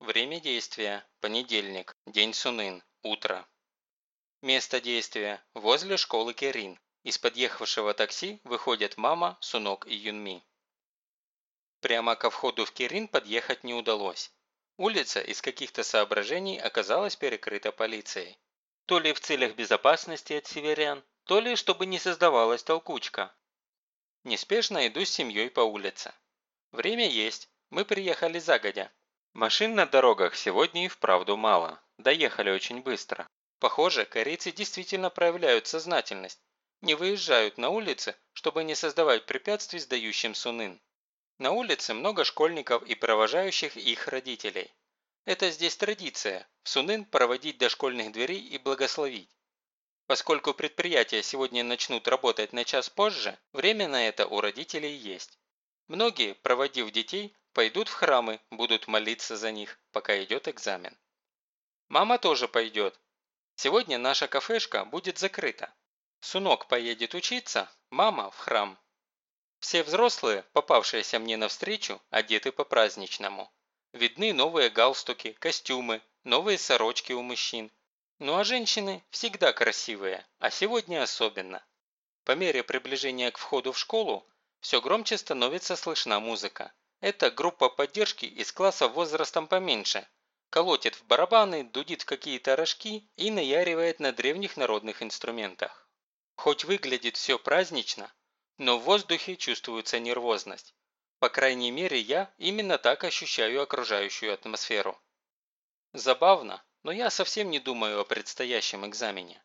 Время действия – понедельник, день Сунын, утро. Место действия – возле школы Керин. Из подъехавшего такси выходят мама, Сунок и Юнми. Прямо ко входу в Керин подъехать не удалось. Улица из каких-то соображений оказалась перекрыта полицией. То ли в целях безопасности от северян, то ли чтобы не создавалась толкучка. Неспешно иду с семьей по улице. Время есть, мы приехали загодя. Машин на дорогах сегодня и вправду мало. Доехали очень быстро. Похоже, корейцы действительно проявляют сознательность. Не выезжают на улицы, чтобы не создавать препятствий сдающим сунын. На улице много школьников и провожающих их родителей. Это здесь традиция – в Сунын проводить до школьных дверей и благословить. Поскольку предприятия сегодня начнут работать на час позже, время на это у родителей есть. Многие, проводив детей, Пойдут в храмы, будут молиться за них, пока идет экзамен. Мама тоже пойдет. Сегодня наша кафешка будет закрыта. Сунок поедет учиться, мама в храм. Все взрослые, попавшиеся мне навстречу, одеты по-праздничному. Видны новые галстуки, костюмы, новые сорочки у мужчин. Ну а женщины всегда красивые, а сегодня особенно. По мере приближения к входу в школу все громче становится слышна музыка. Это группа поддержки из класса возрастом поменьше. Колотит в барабаны, дудит в какие-то рожки и наяривает на древних народных инструментах. Хоть выглядит все празднично, но в воздухе чувствуется нервозность. По крайней мере, я именно так ощущаю окружающую атмосферу. Забавно, но я совсем не думаю о предстоящем экзамене.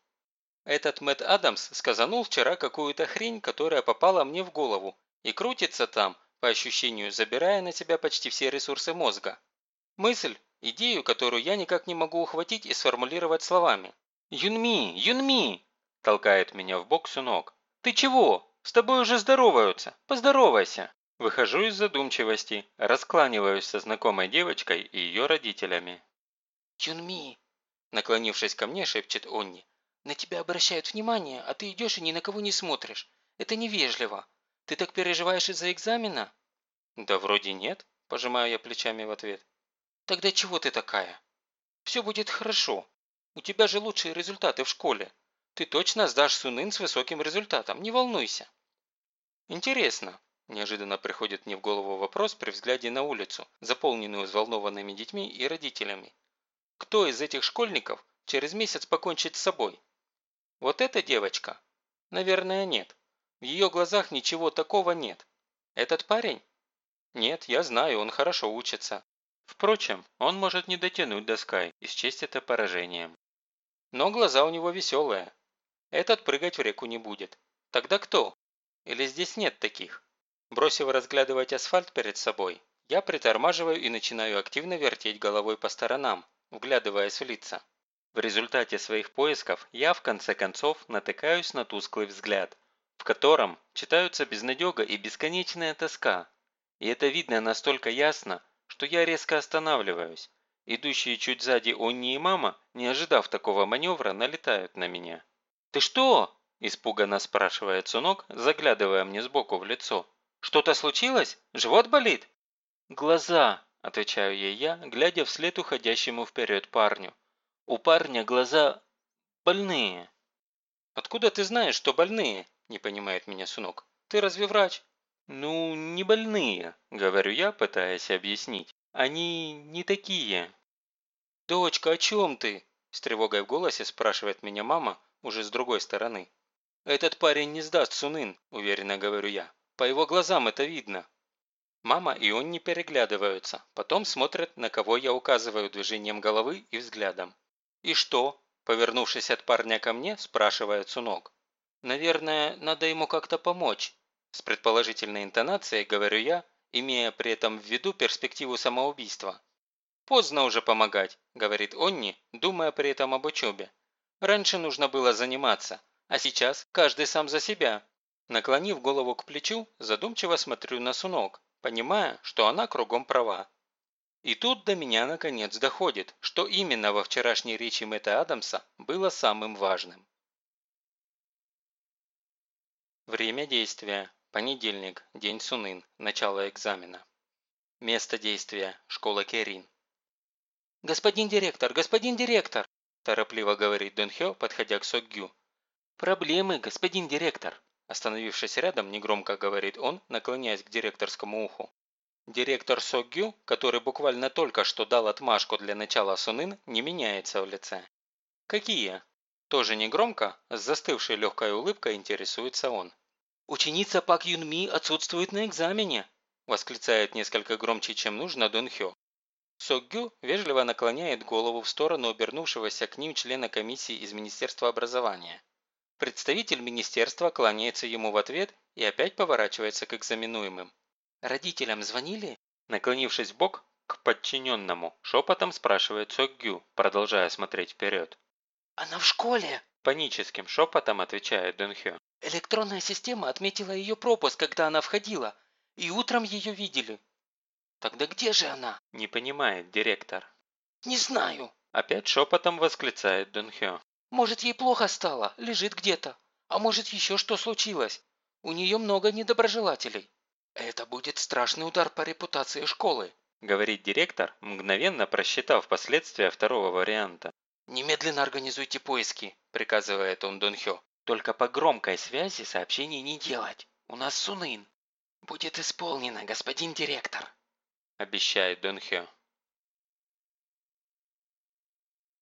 Этот Мэтт Адамс сказанул вчера какую-то хрень, которая попала мне в голову, и крутится там, по ощущению забирая на себя почти все ресурсы мозга. Мысль, идею, которую я никак не могу ухватить и сформулировать словами. «Юнми! Юнми!» – толкает меня в бок Сунок. «Ты чего? С тобой уже здороваются! Поздоровайся!» Выхожу из задумчивости, раскланиваюсь со знакомой девочкой и ее родителями. «Юнми!» – наклонившись ко мне, шепчет Онни. «На тебя обращают внимание, а ты идешь и ни на кого не смотришь. Это невежливо. Ты так переживаешь из-за экзамена?» «Да вроде нет», – пожимаю я плечами в ответ. «Тогда чего ты такая?» «Все будет хорошо. У тебя же лучшие результаты в школе. Ты точно сдашь Сунын с высоким результатом, не волнуйся». «Интересно», – неожиданно приходит мне в голову вопрос при взгляде на улицу, заполненную взволнованными детьми и родителями. «Кто из этих школьников через месяц покончит с собой?» «Вот эта девочка?» «Наверное, нет. В ее глазах ничего такого нет. Этот парень? Нет, я знаю, он хорошо учится. Впрочем, он может не дотянуть до Скай и счесть это поражением. Но глаза у него веселые. Этот прыгать в реку не будет. Тогда кто? Или здесь нет таких? Бросив разглядывать асфальт перед собой, я притормаживаю и начинаю активно вертеть головой по сторонам, вглядываясь в лица. В результате своих поисков я в конце концов натыкаюсь на тусклый взгляд, в котором читаются безнадега и бесконечная тоска. И это видно настолько ясно, что я резко останавливаюсь. Идущие чуть сзади Онни и мама, не ожидав такого маневра, налетают на меня. «Ты что?» – испуганно спрашивает Сунок, заглядывая мне сбоку в лицо. «Что-то случилось? Живот болит?» «Глаза», – отвечаю ей я, глядя вслед уходящему вперед парню. «У парня глаза больные». «Откуда ты знаешь, что больные?» – не понимает меня Сунок. «Ты разве врач?» «Ну, не больные», – говорю я, пытаясь объяснить. «Они не такие». «Дочка, о чем ты?» – с тревогой в голосе спрашивает меня мама уже с другой стороны. «Этот парень не сдаст Сунын», – уверенно говорю я. «По его глазам это видно». Мама и он не переглядываются, потом смотрят, на кого я указываю движением головы и взглядом. «И что?» – повернувшись от парня ко мне, спрашивает Сунок. Наверное, надо ему как-то помочь. С предположительной интонацией говорю я, имея при этом в виду перспективу самоубийства. «Поздно уже помогать», – говорит Онни, думая при этом об учебе. «Раньше нужно было заниматься, а сейчас каждый сам за себя». Наклонив голову к плечу, задумчиво смотрю на Сунок, понимая, что она кругом права. И тут до меня наконец доходит, что именно во вчерашней речи Мэтта Адамса было самым важным. Время действия. Понедельник. День Сунын. Начало экзамена. Место действия. Школа Керин. «Господин директор, господин директор!» торопливо говорит Дон Хё, подходя к Сокгю. «Проблемы, господин директор!» Остановившись рядом, негромко говорит он, наклоняясь к директорскому уху. Директор Сокгю, который буквально только что дал отмашку для начала Сунын, не меняется в лице. «Какие?» Тоже негромко, с застывшей легкой улыбкой интересуется он. «Ученица Пак Юнми отсутствует на экзамене!» восклицает несколько громче, чем нужно Дон Хё. Сокгю вежливо наклоняет голову в сторону обернувшегося к ним члена комиссии из Министерства образования. Представитель министерства кланяется ему в ответ и опять поворачивается к экзаменуемым. «Родителям звонили?» Наклонившись в бок к подчиненному, шепотом спрашивает Сокгю, продолжая смотреть вперед. «Она в школе!» Паническим шепотом отвечает Дунхё. «Электронная система отметила ее пропуск, когда она входила, и утром ее видели». «Тогда где же она?» – не понимает директор. «Не знаю», – опять шепотом восклицает Дунхё. «Может, ей плохо стало, лежит где-то. А может, еще что случилось. У нее много недоброжелателей». «Это будет страшный удар по репутации школы», говорит директор, мгновенно просчитав последствия второго варианта. «Немедленно организуйте поиски», приказывает он Донхё. «Только по громкой связи сообщений не делать. У нас Сунын». «Будет исполнено, господин директор», обещает Донхё.